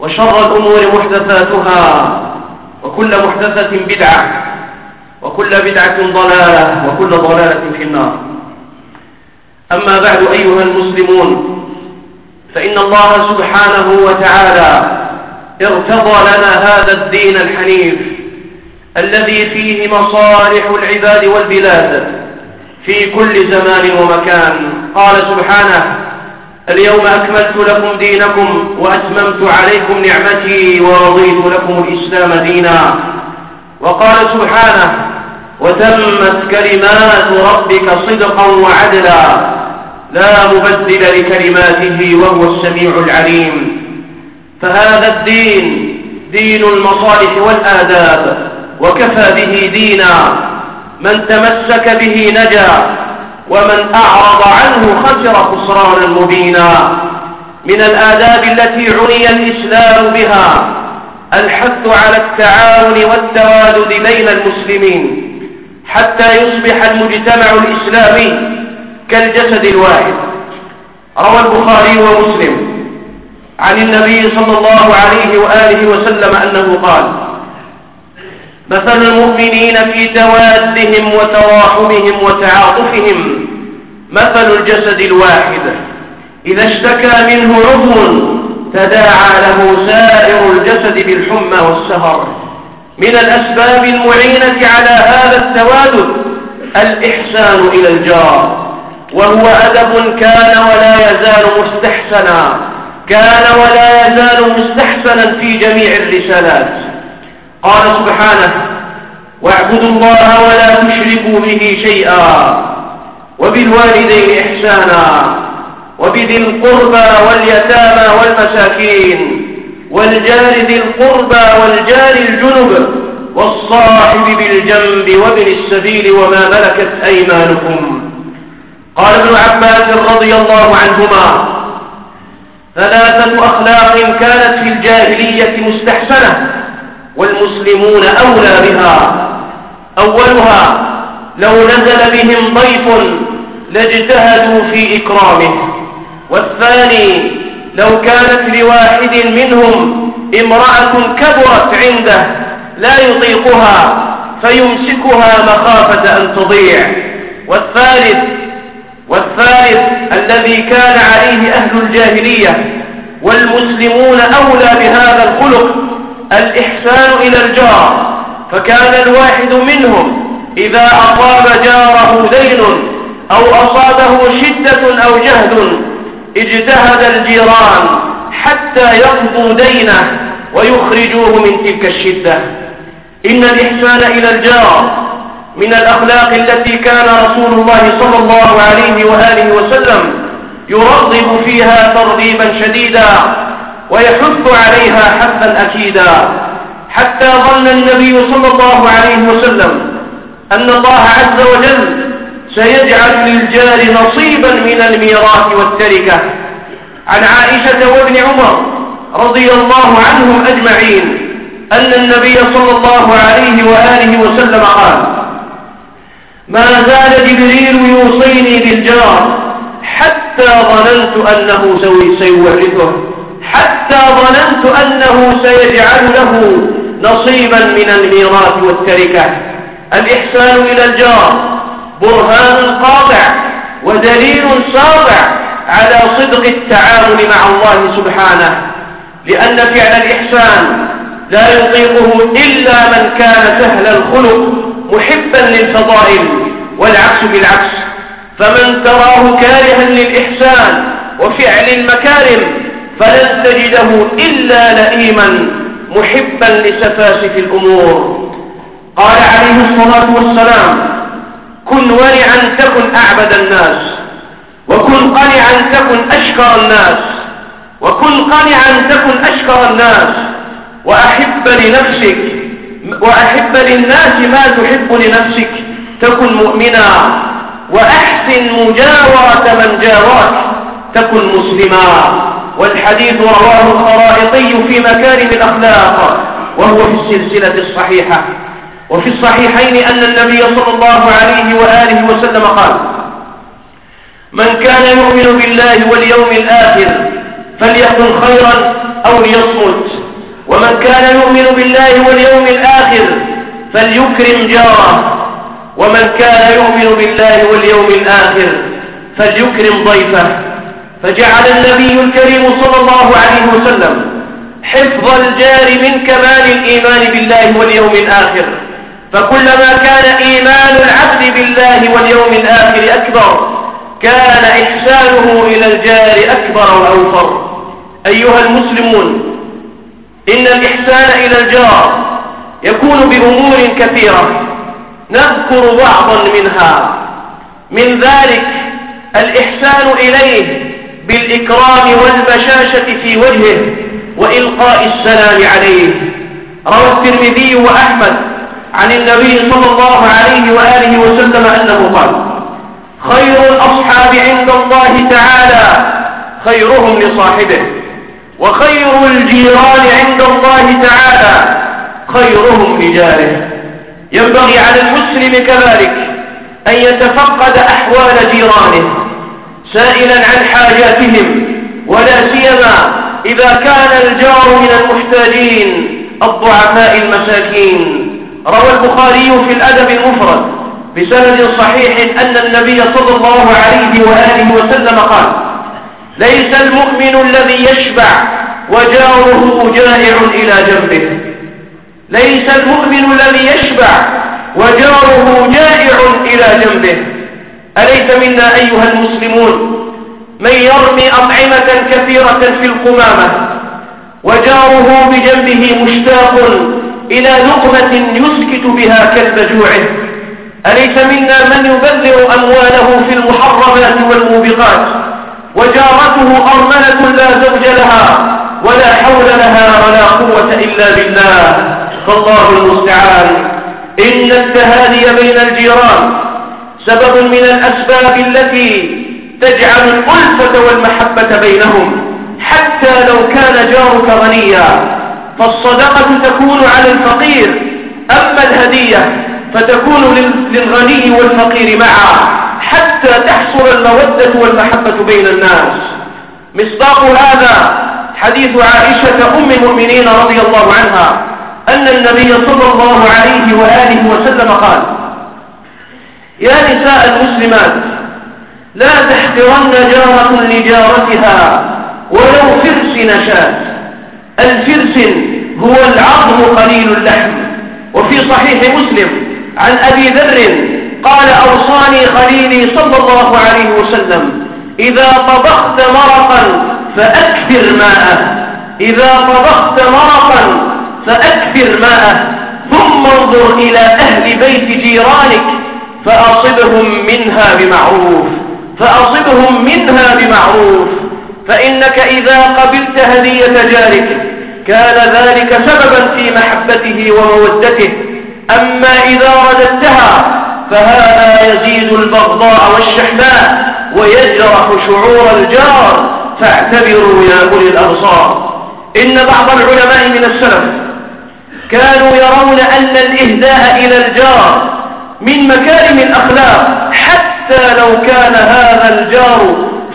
وشر الأمور محدثاتها وكل محدثة بدعة وكل بدعة ضلالة وكل ضلالة في النار. أما بعد أيها المسلمون فإن الله سبحانه وتعالى ارتضى لنا هذا الدين الحنيف الذي فيه مصالح العباد والبلاد في كل زمان ومكان. قال سبحانه اليوم أكملت لكم دينكم وأتممت عليكم نعمتي ورضيت لكم الإسلام دينا. وقال سبحانه وتمت كلمات ربك صدقا وعدلا. لا مبدل لكلماته وهو السميع العليم. فهذا الدين دين المصالح والآداب وكفى به دينا. من تمسك به نجا ومن أعرض عنه خسر خسرانا مبينا. من الآداب التي عني الإسلام بها الحث على التعاون والتوادد بين المسلمين حتى يصبح المجتمع الإسلامي كالجسد الواحد. روى البخاري ومسلم عن النبي صلى الله عليه وآله وسلم أنه قال مثل المؤمنين في توادهم وتراحمهم وتعاطفهم مثل الجسد الواحد. إذا اشتكى منه عضو تداعى له سائر الجسد بالحمى والسهر. من الأسباب المعينة على هذا التوادد الإحسان إلى الجار. وهو أدب كان ولا يزال مستحسنا كان ولا يزال مستحسنا في جميع الرسالات. قال سبحانه واعبدوا الله ولا تشركوا به شيئا. وبالوالدين إحسانا وبذي القربى واليتامى والمساكين والجار ذي القربى والجار الجنب والصاحب بالجنب وابن السبيل وما ملكت أيمانكم. قال ابن عباس رضي الله عنهما ثلاثة أخلاق كانت في الجاهلية مستحسنة والمسلمون أولى بها. أولها لو نزل بهم ضيف لاجتهدوا في إكرامه والثاني لو كانت لواحد منهم امرأة كبرت عنده لا يطيقها فيمسكها مخافة أن تضيع. والثالث والثالث الذي كان عليه أهل الجاهلية والمسلمون أولى بهذا الخلق الإحسان إلى الجار. فكان الواحد منهم إذا أصاب جاره دين أو أصابه شدة أو جهد اجتهد الجيران حتى يقضوا دينه ويخرجوه من تلك الشدة. إن الإحسان إلى الجار من الأخلاق التي كان رسول الله صلى الله عليه وآله وسلم يرغب فيها ترغيبا شديدا ويحث عليها حثا أكيدا. حتى ظن النبي صلى الله عليه وسلم أن الله عز وجل سيجعل للجار نصيبا من الميراث والتركة. عن عائشة وابن عمر رضي الله عنهم أجمعين أن النبي صلى الله عليه وآله وسلم قال ما زال جبريل يوصيني بالجار حتى ظننت أنه سيورثه حتى ظننت أنه سيجعل له نصيبا من الميراث والتركة. الإحسان إلى الجار برهان قاطع ودليل ساطع على صدق التعامل مع الله سبحانه لأن فعل الإحسان لا يطيقه إلا من كان سهل الخلق محبا للفضائل والعكس بالعكس. فمن تراه كارها للإحسان وفعل المكارم فلن تجده إلا لئيما محبا لسفاسف الأمور. قال عليه الصلاة والسلام كن ورعا تكن أعبد الناس وكن قنعا تكن أشكر الناس وكن قنعا تكن أشكر الناس. وأحب لنفسك وأحب للناس ما تحب لنفسك تكن مؤمنا. وأحسن مجاورة من جاوراك تكن مسلما. والحديث رواه الخرائطي في مكارم الأخلاق وهو في السلسلة الصحيحة. وفي الصحيحين أن النبي صلى الله عليه وآله وسلم قال من كان يؤمن بالله واليوم الآخر فليقل خيرا أو ليصمت ومن كان يؤمن بالله واليوم الآخر فليكرم جاره ومن كان يؤمن بالله واليوم الآخر فليكرم ضيفه. فجعل النبي الكريم صلى الله عليه وسلم حفظ الجار من كمال الإيمان بالله واليوم الآخر. فكلما كان إيمان العبد بالله واليوم الآخر أكبر كان إحسانه إلى الجار أكبر وأوفر أيها المسلمون إن الإحسان إلى الجار يكون بأمور كثيرة. نذكر بعضا منها. من ذلك الإحسان إليه بالإكرام والبشاشة في وجهه وإلقاء السلام عليه. روى الترمذي وأحمد. عن النبي صلى الله عليه وآله وسلم أنه قال خير الأصحاب عند الله تعالى خيرهم لصاحبه وخير الجيران عند الله تعالى خيرهم لجاره. ينبغي على المسلم كذلك أن يتفقد أحوال جيرانه سائلا عن حاجاتهم ولا سيما إذا كان الجار من المحتاجين الضعفاء المساكين. روى البخاري في الأدب المفرد بسند صحيح أن النبي صلى الله عليه وآله وسلم قال ليس المؤمن الذي يشبع وجاره جائع إلى جنبه. ليس المؤمن الذي يشبع وجاره جائع إلى جنبه. أليس منا أيها المسلمون من يرمي أطعمة كثيرة في القمامة وجاره بجنبه مشتاق إلى لقمة يسكت بها كلب جوعه أليس منا من يبذر أمواله في المحرمات والموبقات؟ وجارته أرملة لا زوج لها ولا حول لها ولا قوة إلا بالله. فالله المستعان. إن التهادي بين الجيران سبب من الأسباب التي تجعل الألفة والمحبة بينهم حتى لو كان جارك غنيا. فالصدقة تكون على الفقير. أما الهدية فتكون للغني والفقير معا حتى تحصل المودة والمحبة بين الناس. مصداق هذا حديث عائشة أم المؤمنين رضي الله عنها أن النبي صلى الله عليه وآله وسلم قال يا نساء المسلمات لا تحقرن جارة لجارتها ولو فرس نشأت. الفرس هو العظم قليل اللحم. وفي صحيح مسلم عن أبي ذر قال أوصاني خليلي صلى الله عليه وسلم إذا طبخت مرقا فأكثر ماءه. إذا طبخت مرقا فأكثر ماءه. ثم انظر إلى أهل بيت جيرانك فأصبهم منها بمعروف. فأصبهم منها بمعروف. فإنك إذا قبلت هدية جارك كان ذلك سببا في محبته ومودته. أما إذا رددتها فهذا يزيد البغضاء والشحناء ويجرح شعور الجار. فاعتبروا يا أولي الأبصار. إن بعض العلماء من السلف كانوا يرون أن الإهداء إلى الجار من مكارم الأخلاق حتى لو كان هذا الجار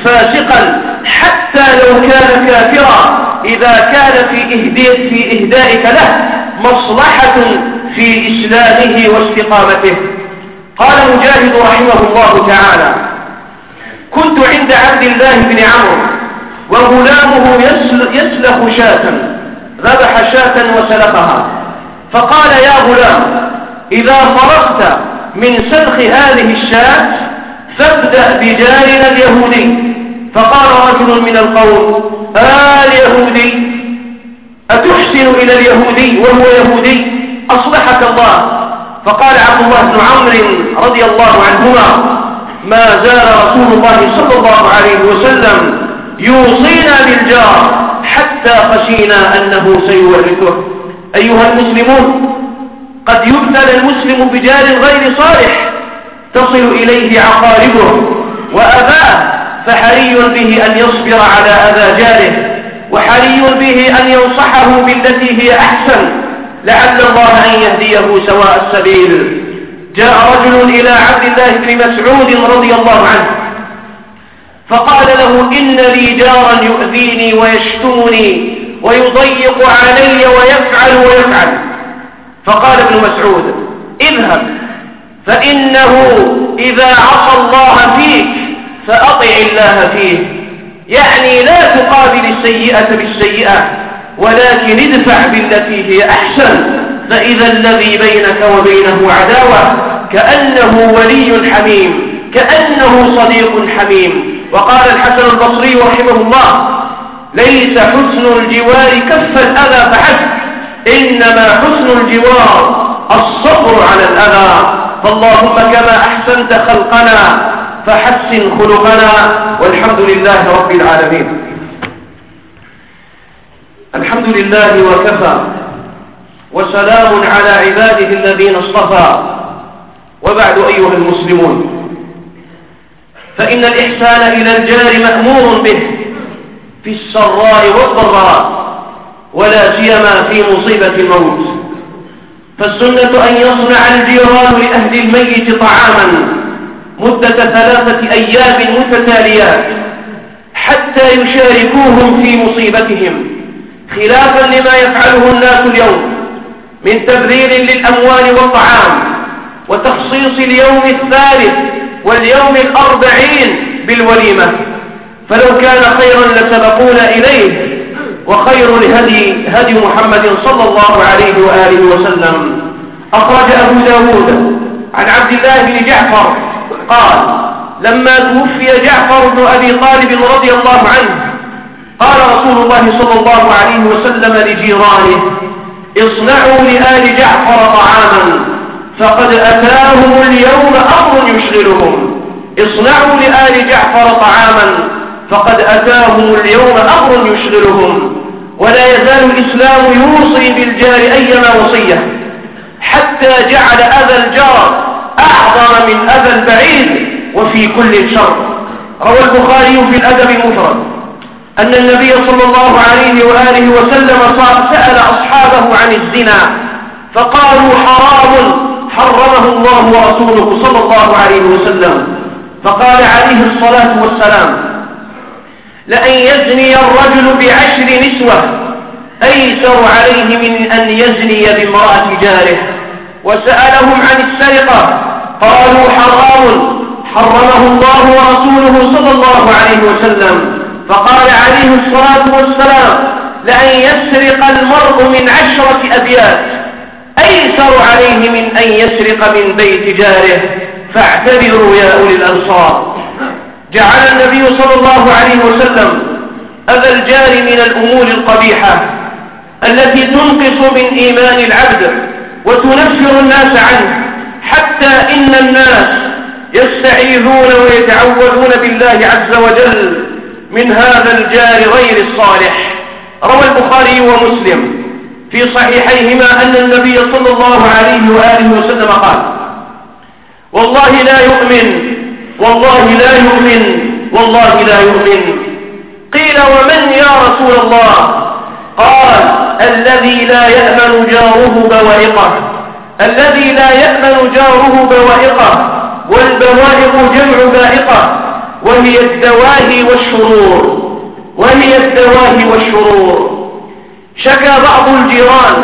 فاسقا حتى لو كان كافرا. إذا كان في, في إهدائك له مصلحة في إسلامه واستقامته. قال مجاهد رحمه الله تعالى كنت عند عبد الله بن عمرو وغلامه يسلخ شاة ذبح شاة وسلخها. فقال يا غلام إذا فرغت من سلخ هذه الشاة فابدأ بجارنا اليهودي. فقال رجل من القوم آه اليهودي أتحسن إلى اليهودي وهو يهودي؟ أصلحك الله. فقال عبد الله بن عمرو رضي الله عنهما ما زال رسول الله صلى الله عليه وسلم يوصينا بالجار حتى خشينا أنه سيورثه. أيها المسلمون قد يبتلى المسلم بجار غير صالح تصل إليه عقاربه وأباه فحري به أن يصبر على أذى جاره وحري به أن ينصحه بالتي هي أحسن لعل الله أن يهديه سواء السبيل. جاء رجل إلى عبد الله بن مسعود رضي الله عنه فقال له إن لي جارا يؤذيني ويشتمني ويضيق علي ويفعل ويفعل. فقال ابن مسعود اذهب فإنه إذا عصى الله فيك فأطع الله فيه. يعني لا تقابل السيئة بالسيئة ولكن ادفع بالتي هي أحسن. فإذا الذي بينك وبينه عداوة كأنه ولي حميم كأنه صديق حميم. وقال الحسن البصري رحمه الله ليس حسن الجوار كف الأذى فحسب إنما حسن الجوار الصبر على الأذى. فاللهم كما أحسنت خلقنا فحسن خلقنا والحمد لله رب العالمين. الحمد لله وكفى وسلام على عباده الذين اصطفى. وبعد أيها المسلمون فإن الإحسان إلى الجار مأمور به في السراء والضراء ولا سيما في مصيبة الموت. فالسنة أن يصنع الجيران لأهل الميت طعاما مدة ثلاثة أيام متتاليات حتى يشاركوهم في مصيبتهم. خلافا لما يفعله الناس اليوم من تبذير للأموال والطعام وتخصيص اليوم الثالث واليوم الأربعين بالوليمة. فلو كان خيرا لسبقونا إليه وخير الهدي هدي محمد صلى الله عليه وآله وسلم. أخرج أبو داود عن عبد الله بن جعفر قال لما توفي جعفر بن أبي طالب رضي الله عنه قال رسول الله صلى الله عليه وسلم لجيرانه اصنعوا لآل جعفر طعاما فقد أتاهم اليوم أمر يشغلهم. اصنعوا لآل جعفر طعاما فقد أتاهم اليوم أمر يشغلهم. ولا يزال الإسلام يوصي بالجار أيما وصية حتى جعل أذى الجار أعظم من أذى البعيد وفي كل شر. روى البخاري في الأدب المفرد أن النبي صلى الله عليه وآله وسلم سأل أصحابه عن الزنا فقالوا حرام حرمه الله ورسوله صلى الله عليه وسلم. فقال عليه الصلاة والسلام لأن يزني الرجل بعشر نسوة أيسر عليه من أن يزني بامرأة جاره. وسألهم عن السرقة قالوا حرام حرمه الله ورسوله صلى الله عليه وسلم. فقال عليه الصلاة والسلام لأن يسرق المرء من عشرة أبيات أيسر عليه من أن يسرق من بيت جاره فاعتبروا يا أولي الأنصار. جعل النبي صلى الله عليه وسلم أذى الجار من الأمور القبيحة التي تنقص من إيمان العبد. وتنفر الناس عنه حتى إن الناس يستعيذون ويتعوذون بالله عز وجل من هذا الجار غير الصالح. روى البخاري ومسلم في صحيحيهما أن النبي صلى الله عليه وآله وسلم قال والله لا يؤمن والله لا يؤمن والله لا يؤمن. قيل ومن يا رسول الله؟ قال الذي لا يأمن جاره بوائقه. الذي لا يأمن جاره بوائقه. والبوائق جمع بائقة. وهي الدواهي والشرور. وهي الدواهي والشرور. شكى بعض الجيران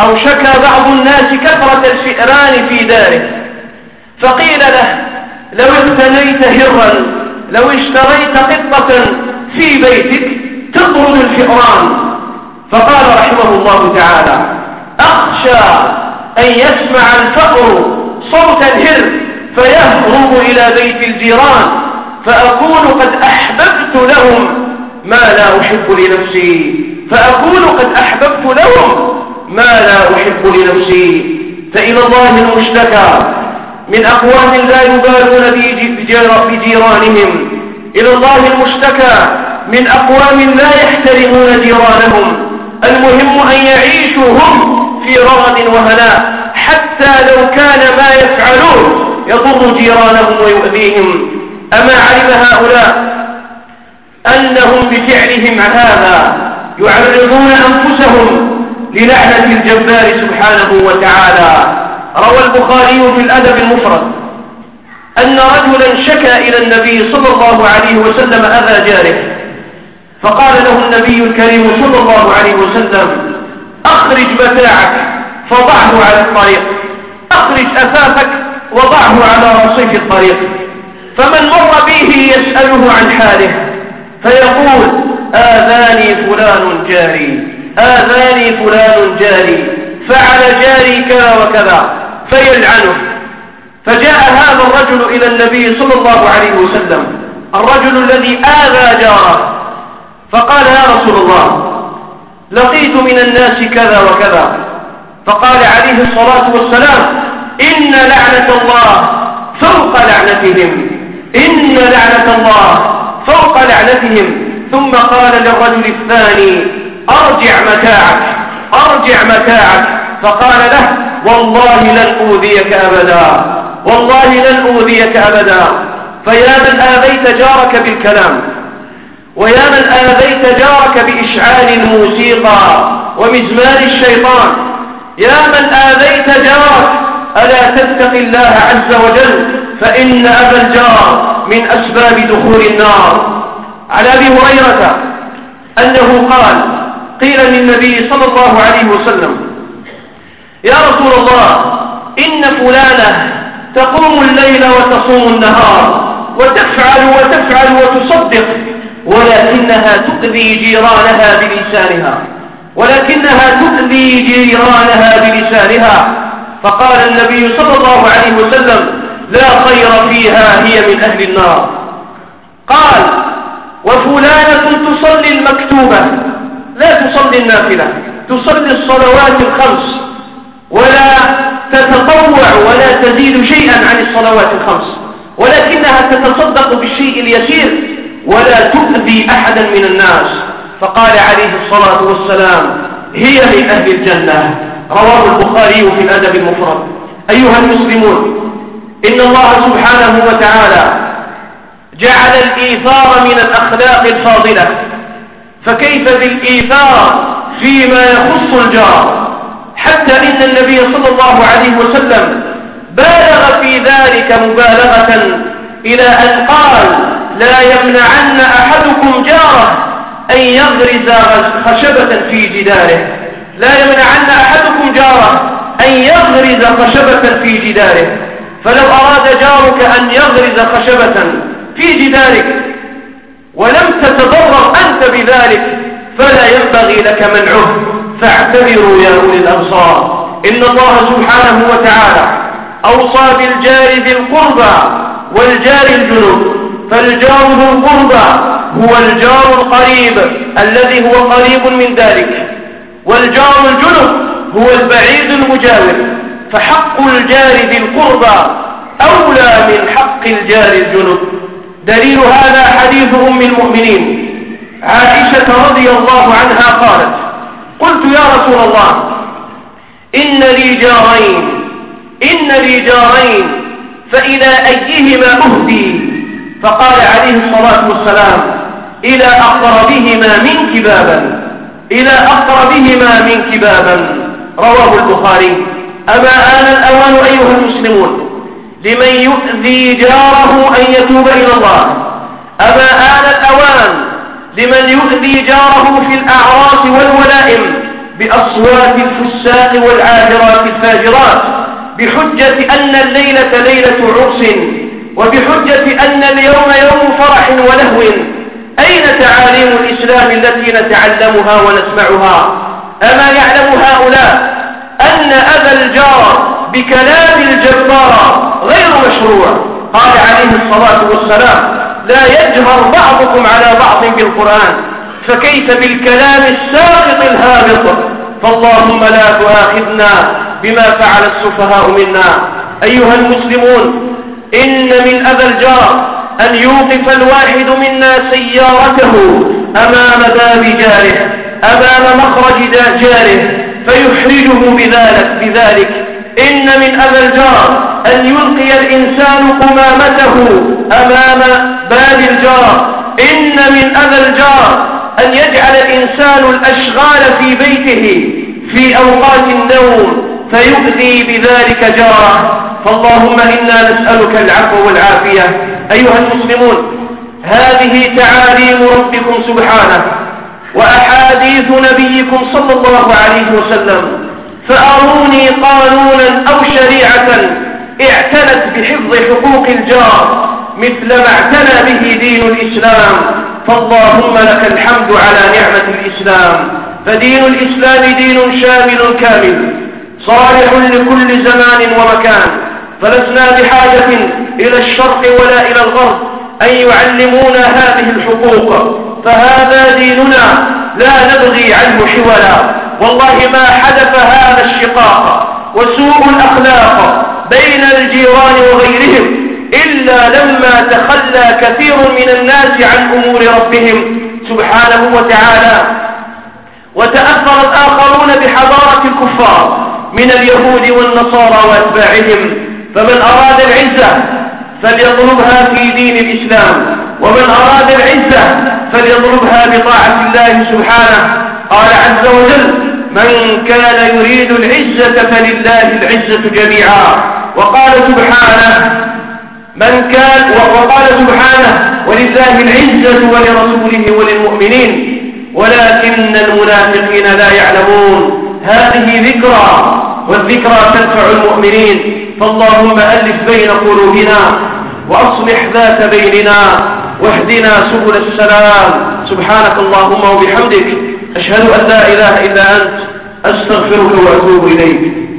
أو شكى بعض الناس كثرة الفئران في داره. فقيل له لو اقتنيت هرا لو اشتريت قطة في بيتك تطرد الفئران. فقال رحمه الله تعالى أخشى أن يسمع الفأر صوت الهر فيهرب إلى بيت الجيران فأكون قد أحببت لهم ما لا أحب لنفسي. فأكون قد أحببت لهم ما لا أحب لنفسي. فإلى الله المشتكى. من أقوام لا يبالون بجيرانهم إلى الله المشتكى. من أقوام لا يحترمون جيرانهم. المهم أن يعيشوا هم في رغد وهناء حتى لو كان ما يفعلون يضر جيرانهم ويؤذيهم. أما علم هؤلاء أنهم بفعلهم هذا يعرضون أنفسهم للعنة الجبار سبحانه وتعالى. روى البخاري في الأدب المفرد أن رجلا شكى إلى النبي صلى الله عليه وسلم أذى جاره. فقال له النبي الكريم صلى الله عليه وسلم أخرج متاعك فضعه على الطريق. أخرج أثاثك وضعه على رصيف الطريق. فمن مر به يسأله عن حاله فيقول آذاني فلان جاري آذاني فلان جاري فعل جاري كذا وكذا فيلعنه. فجاء هذا الرجل إلى النبي صلى الله عليه وسلم الرجل الذي آذى جاره. فقال يا رسول الله لقيت من الناس كذا وكذا. فقال عليه الصلاة والسلام إن لعنة الله فوق لعنتهم. إن لعنة الله فوق لعنتهم. ثم قال للرجل الثاني أرجع متاعك أرجع متاعك. فقال له والله لن أوذيك أبدا والله لن أوذيك أبدا. فيا من آذيت جارك بالكلام. ويا من آذيت جارك بإشعال الموسيقى ومزمان الشيطان. يا من آذيت جارك ألا تتقي الله عز وجل؟ فإن أبا الجار من أسباب دخول النار. على أبي هريرة أنه قال قيل للنبي صلى الله عليه وسلم يا رسول الله إن فلانة تقوم الليل وتصوم النهار وتفعل وتفعل وتصدق ولكنها تؤذي جيرانها بلسانها. ولكنها تؤذي جيرانها بلسانها. فقال النبي صلى الله عليه وسلم لا خير فيها هي من أهل النار. قال وفلانة تصلي المكتوبة. لا تصلي النافلة تصلي الصلوات الخمس ولا تتطوع ولا تزيد شيئا عن الصلوات الخمس ولكنها تتصدق بالشيء اليسير ولا تؤذي أحدا من الناس. فقال عليه الصلاة والسلام هي من أهل الجنة. رواه البخاري في الأدب المفرد. أيها المسلمون إن الله سبحانه وتعالى جعل الإيثار من الأخلاق الفاضلة. فكيف بالإيثار فيما يخص الجار؟ حتى إن النبي صلى الله عليه وسلم بالغ في ذلك مبالغة إلى أن قال لا يمنعن أحدكم جاره أن يغرز خشبة في جداره. لا يمنعن أحدكم جاره أن يغرز خشبة في جداره. فلو أراد جارك أن يغرز خشبة في جدارك ولم تتضرر أنت بذلك فلا ينبغي لك منعه. فاعتبروا يا أولي الأبصار. إن الله سبحانه وتعالى أوصى بالجار ذي القربى والجار الجنوب. فالجار ذو القربى هو الجار القريب الذي هو قريب من ذلك والجار الجنب هو البعيد المجاور فحق الجار ذي القربى أولى من حق الجار الجنب. دليل هذا حديث أم المؤمنين. عائشة رضي الله عنها قالت قلت يا رسول الله إن لي جارين إن لي جارين فإلى أيهما أهدي؟ فقال عليه الصلاة والسلام إلى أقربهما منك بابا إلى أقربهما منك بابا رواه البخاري. أما آن الأوان أيها المسلمون لمن يؤذي جاره أن يتوب إلى الله. أما آن الأوان لمن يؤذي جاره في الأعراس والولائم بأصوات الفساق والعاهرات الفاجرات بحجة أن الليلة ليلة عرس وبحجة أن اليوم يوم فرح ولهو. أين تعاليم الإسلام التي نتعلمها ونسمعها؟ أما يعلم هؤلاء أن أذى الجار بكلام الجبار غير مشروع. قال عليه الصلاة والسلام لا يجهر بعضكم على بعض بالقرآن فكيف بالكلام الساقط الهابط؟ فاللهم لا تؤاخذنا بما فعل السفهاء منا. أيها المسلمون إن من أذى الجار أن يوقف الواحد منا سيارته أمام باب جاره أمام مخرج جاره فيحرجه بذلك, بذلك. إن من أذى الجار أن يلقي الإنسان قمامته أمام باب الجار. إن من أذى الجار أن يجعل الإنسان الأشغال في بيته في أوقات النوم فيؤذي بذلك جارة. فاللهم إنا نسألك العفو والعافية. أيها المسلمون هذه تعاليم ربكم سبحانه وأحاديث نبيكم صلى الله عليه وسلم. فأروني قانونا أو شريعة اعتنت بحفظ حقوق الجار مثل ما اعتنى به دين الإسلام. فاللهم لك الحمد على نعمة الإسلام. فدين الإسلام دين شامل كامل. صالح لكل زمان ومكان. فلسنا بحاجة إلى الشرق ولا إلى الغرب أن يعلمونا هذه الحقوق. فهذا ديننا لا نبغي عنه حولا. والله ما حدث هذا الشقاق وسوء الأخلاق بين الجيران وغيرهم إلا لما تخلى كثير من الناس عن أمور ربهم سبحانه وتعالى. وتأثر الآخرون بحضارة الكفار. من اليهود والنصارى وأتباعهم فمن أراد العزة فليطلبها في دين الإسلام ومن أراد العزة فليطلبها بطاعة الله سبحانه. قال عز وجل من كان يريد العزة فلله العزة جميعا وقال سبحانه من كان وقال سبحانه ولله العزة ولرسوله وللمؤمنين ولكن المنافقين لا يعلمون هذه ذكرى والذكرى تنفع المؤمنين. فاللهم ألف بين قلوبنا وأصلح ذات بيننا واهدنا سبل السلام. سبحانك اللهم وبحمدك أشهد أن لا إله إلا أنت أستغفرك وأتوب إليك.